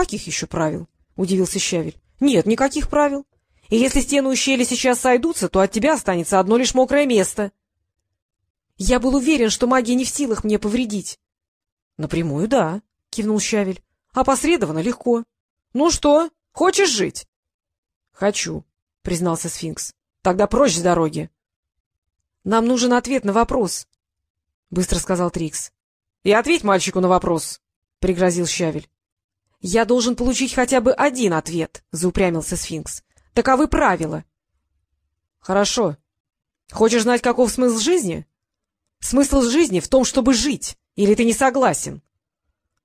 — Каких еще правил? — удивился Щавель. — Нет, никаких правил. И если стены ущелья сейчас сойдутся, то от тебя останется одно лишь мокрое место. Я был уверен, что магия не в силах мне повредить. — Напрямую, да, — кивнул Щавель. — Опосредованно легко. — Ну что, хочешь жить? — Хочу, — признался сфинкс. — Тогда прочь с дороги. — Нам нужен ответ на вопрос, — быстро сказал Трикс. — И ответь мальчику на вопрос, — пригрозил Щавель. — Я должен получить хотя бы один ответ, — заупрямился сфинкс. — Таковы правила. — Хорошо. Хочешь знать, каков смысл жизни? Смысл жизни в том, чтобы жить. Или ты не согласен?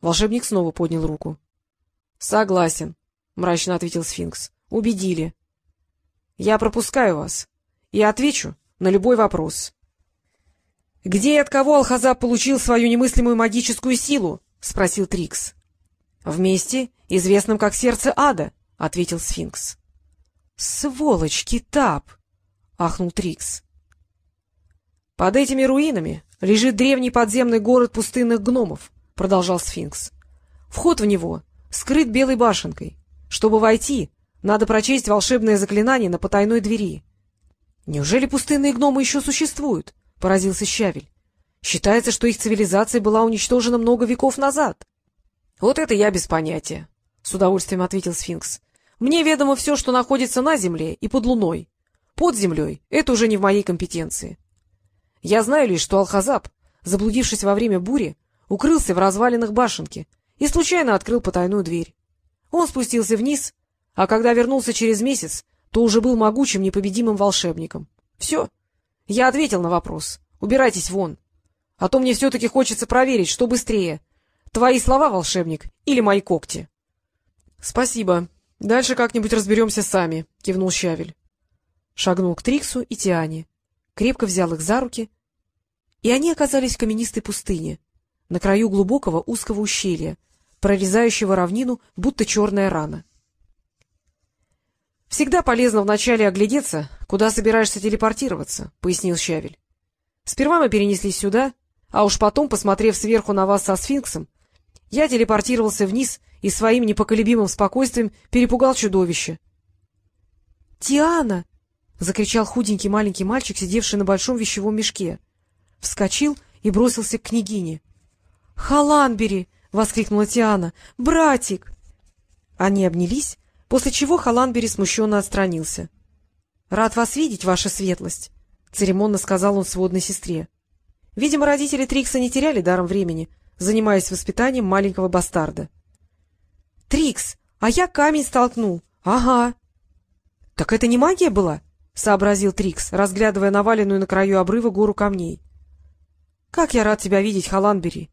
Волшебник снова поднял руку. — Согласен, — мрачно ответил сфинкс. — Убедили. — Я пропускаю вас и отвечу на любой вопрос. — Где и от кого Алхазаб получил свою немыслимую магическую силу? — спросил Трикс. — В месте, известном как Сердце Ада, — ответил сфинкс. — Сволочь, Китап! — ахнул Трикс. — Под этими руинами лежит древний подземный город пустынных гномов, — продолжал сфинкс. — Вход в него скрыт белой башенкой. Чтобы войти, надо прочесть волшебное заклинание на потайной двери. — Неужели пустынные гномы еще существуют? — поразился Щавель. — Считается, что их цивилизация была уничтожена много веков назад. — Вот это я без понятия, — с удовольствием ответил сфинкс. — Мне ведомо все, что находится на земле и под луной. Под землей — это уже не в моей компетенции. Я знаю лишь, что Алхазаб, заблудившись во время бури, укрылся в развалинах башенки и случайно открыл потайную дверь. Он спустился вниз, а когда вернулся через месяц, то уже был могучим непобедимым волшебником. Все. Я ответил на вопрос. Убирайтесь вон. А то мне все-таки хочется проверить, что быстрее — Твои слова, волшебник, или мои когти? — Спасибо. Дальше как-нибудь разберемся сами, — кивнул Щавель. Шагнул к Триксу и Тиане, крепко взял их за руки, и они оказались в каменистой пустыне, на краю глубокого узкого ущелья, прорезающего равнину, будто черная рана. — Всегда полезно вначале оглядеться, куда собираешься телепортироваться, — пояснил Щавель. — Сперва мы перенеслись сюда, а уж потом, посмотрев сверху на вас со сфинксом, я телепортировался вниз и своим непоколебимым спокойствием перепугал чудовище. «Тиана!» — закричал худенький маленький мальчик, сидевший на большом вещевом мешке. Вскочил и бросился к княгине. «Халанбери!» — воскликнула Тиана. «Братик!» Они обнялись, после чего Халанбери смущенно отстранился. — Рад вас видеть, ваша светлость, — церемонно сказал он сводной сестре. Видимо, родители Трикса не теряли даром времени, занимаясь воспитанием маленького бастарда. — Трикс, а я камень столкнул. — Ага. — Так это не магия была? — сообразил Трикс, разглядывая наваленную на краю обрыва гору камней. — Как я рад тебя видеть, Халанбери!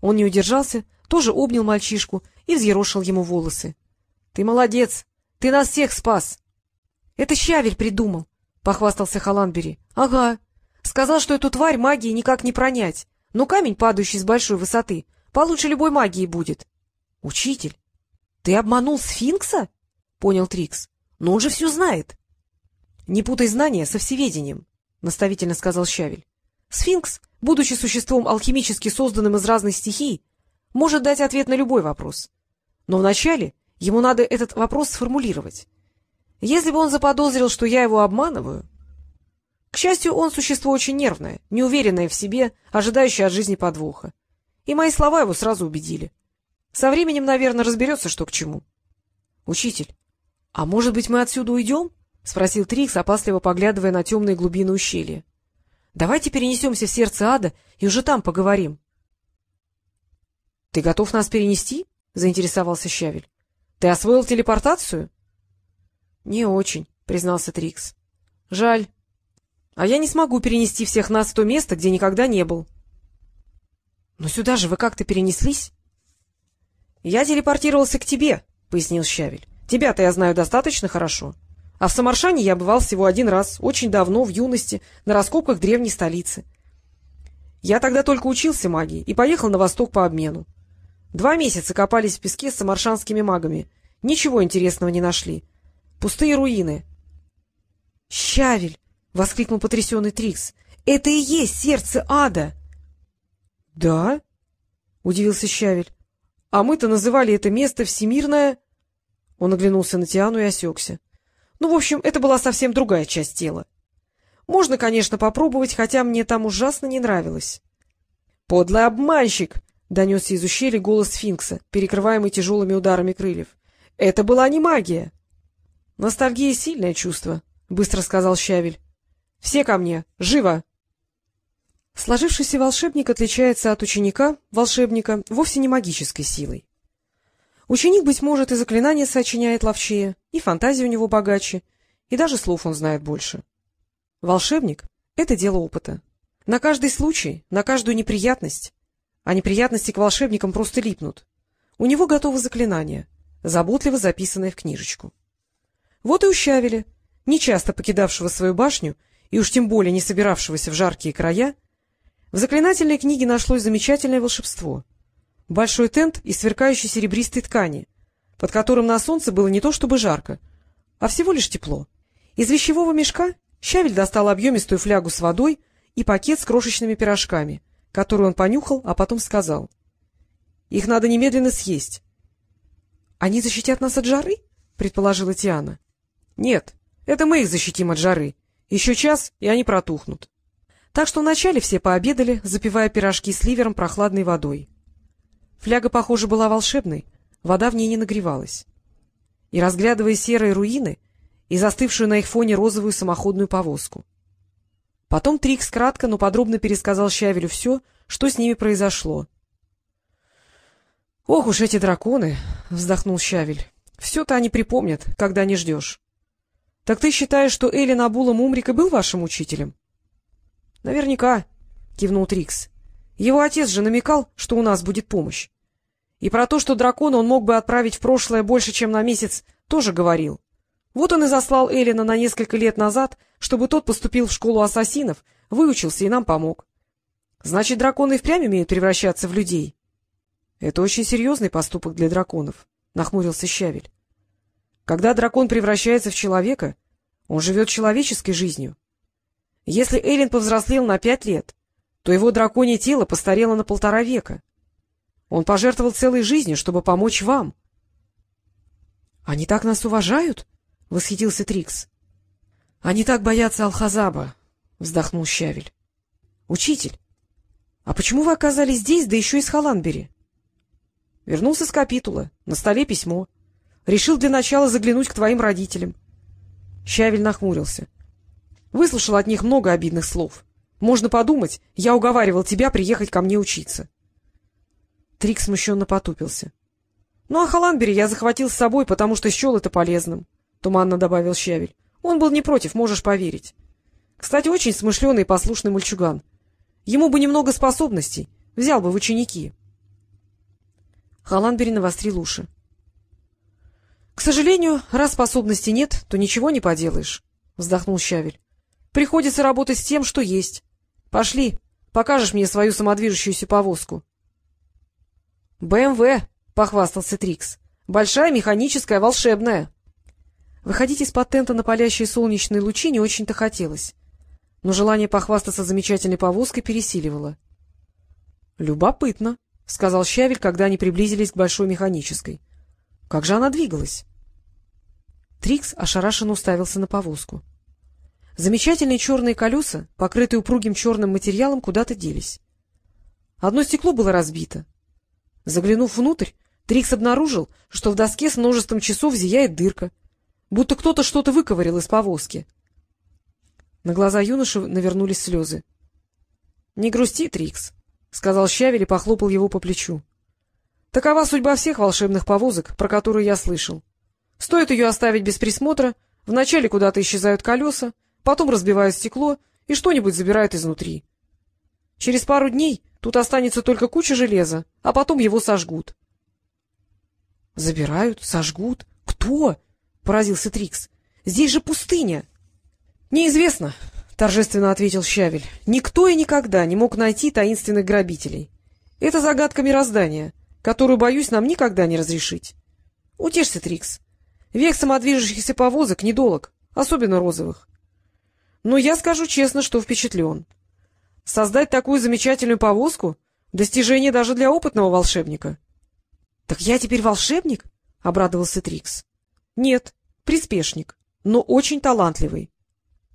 Он не удержался, тоже обнял мальчишку и взъерошил ему волосы. — Ты молодец! Ты нас всех спас! — Это Щавель придумал, — похвастался Халанбери. — Ага. Сказал, что эту тварь магии никак не пронять. Но камень, падающий с большой высоты, получше любой магии будет. — Учитель, ты обманул сфинкса? — понял Трикс. — Но он же все знает. — Не путай знания со всеведением, — наставительно сказал Щавель. — Сфинкс, будучи существом алхимически созданным из разных стихий, может дать ответ на любой вопрос. Но вначале ему надо этот вопрос сформулировать. Если бы он заподозрил, что я его обманываю, к счастью, он существо очень нервное, неуверенное в себе, ожидающее от жизни подвоха. И мои слова его сразу убедили. Со временем, наверное, разберется, что к чему. — Учитель, а может быть, мы отсюда уйдем? — спросил Трикс, опасливо поглядывая на темные глубины ущелья. — Давайте перенесемся в сердце ада и уже там поговорим. — Ты готов нас перенести? — заинтересовался Щавель. — Ты освоил телепортацию? — Не очень, — признался Трикс. — Жаль. А я не смогу перенести всех нас в то место, где никогда не был. — Но сюда же вы как-то перенеслись? — Я телепортировался к тебе, — пояснил Щавель. — Тебя-то я знаю достаточно хорошо. А в Самаршане я бывал всего один раз, очень давно, в юности, на раскопках древней столицы. Я тогда только учился магии и поехал на восток по обмену. Два месяца копались в песке с самаршанскими магами. Ничего интересного не нашли. Пустые руины. — Щавель! — воскликнул потрясенный Трикс. — Это и есть сердце ада! — Да? — удивился Щавель. А мы-то называли это место Всемирное... Он оглянулся на Тиану и осекся. Ну, в общем, это была совсем другая часть тела. Можно, конечно, попробовать, хотя мне там ужасно не нравилось. — Подлый обманщик! — донесся из ущелья голос сфинкса, перекрываемый тяжелыми ударами крыльев. — Это была не магия! — Ностальгия — сильное чувство, — быстро сказал Щавель. — Все ко мне! Живо! Сложившийся волшебник отличается от ученика, волшебника, вовсе не магической силой. Ученик, быть может, и заклинания сочиняет ловчее, и фантазия у него богаче, и даже слов он знает больше. Волшебник — это дело опыта. На каждый случай, на каждую неприятность, а неприятности к волшебникам просто липнут. У него готовы заклинания, заботливо записанные в книжечку. Вот и у Щавеля, нечасто покидавшего свою башню и уж тем более не собиравшегося в жаркие края, в заклинательной книге нашлось замечательное волшебство — большой тент из сверкающей серебристой ткани, под которым на солнце было не то чтобы жарко, а всего лишь тепло. Из вещевого мешка Щавель достал объемистую флягу с водой и пакет с крошечными пирожками, которые он понюхал, а потом сказал. — Их надо немедленно съесть. — Они защитят нас от жары? — предположила Тиана. — Нет, это мы их защитим от жары. Еще час, и они протухнут. Так что вначале все пообедали, запивая пирожки с ливером прохладной водой. Фляга, похоже, была волшебной, вода в ней не нагревалась. И, разглядывая серые руины и застывшую на их фоне розовую самоходную повозку. Потом Трикс кратко, но подробно пересказал Щавелю все, что с ними произошло. — Ох уж эти драконы! — вздохнул Щавель. — Все-то они припомнят, когда не ждешь. — Так ты считаешь, что Эллен Абула Мумрика был вашим учителем? — Наверняка, — кивнул Трикс. Его отец же намекал, что у нас будет помощь. И про то, что дракона он мог бы отправить в прошлое больше, чем на месяц, тоже говорил. Вот он и заслал Эллина на несколько лет назад, чтобы тот поступил в школу ассасинов, выучился и нам помог. Значит, драконы впрямь умеют превращаться в людей. — Это очень серьезный поступок для драконов, — нахмурился Щавель. Когда дракон превращается в человека, он живет человеческой жизнью. Если Эллин повзрослел на пять лет, то его драконье тело постарело на полтора века. Он пожертвовал целой жизнью, чтобы помочь вам. — Они так нас уважают? — восхитился Трикс. — Они так боятся Алхазаба, — вздохнул Щавель. — Учитель, а почему вы оказались здесь, да еще и с Халанбери? Вернулся с капитула, на столе письмо. Решил для начала заглянуть к твоим родителям. Щавель нахмурился. Выслушал от них много обидных слов. Можно подумать, я уговаривал тебя приехать ко мне учиться. Трик смущенно потупился. — Ну, а Халанбери я захватил с собой, потому что счел это полезным, — туманно добавил Щавель. — Он был не против, можешь поверить. Кстати, очень смышленый и послушный мальчуган. Ему бы немного способностей, взял бы в ученики. Халанбери навострил уши. — К сожалению, раз способностей нет, то ничего не поделаешь, — вздохнул Щавель. — Приходится работать с тем, что есть. Пошли, покажешь мне свою самодвижущуюся повозку. — БМВ, — похвастался Трикс. — Большая, механическая, волшебная. Выходить из-под тента на палящие солнечные лучи не очень-то хотелось, но желание похвастаться замечательной повозкой пересиливало. — Любопытно, — сказал Щавель, когда они приблизились к большой механической. — Как же она двигалась? Трикс ошарашенно уставился на повозку. — Замечательные черные колеса, покрытые упругим черным материалом, куда-то делись. Одно стекло было разбито. Заглянув внутрь, Трикс обнаружил, что в доске с множеством часов зияет дырка, будто кто-то что-то выковырял из повозки. На глаза юноши навернулись слезы. — Не грусти, Трикс, — сказал Щавель и похлопал его по плечу. — Такова судьба всех волшебных повозок, про которые я слышал. Стоит ее оставить без присмотра, вначале куда-то исчезают колеса, потом разбивают стекло и что-нибудь забирают изнутри. Через пару дней тут останется только куча железа, а потом его сожгут. — Забирают? Сожгут? Кто? — поразился Трикс. — Здесь же пустыня. — Неизвестно, — торжественно ответил Щавель. — Никто и никогда не мог найти таинственных грабителей. Это загадка мироздания, которую, боюсь, нам никогда не разрешить. Утешься, Трикс. Век самодвижущихся повозок недолог, особенно розовых. Но я скажу честно, что впечатлен. Создать такую замечательную повозку — достижение даже для опытного волшебника. — Так я теперь волшебник? — обрадовался Трикс. — Нет, приспешник, но очень талантливый.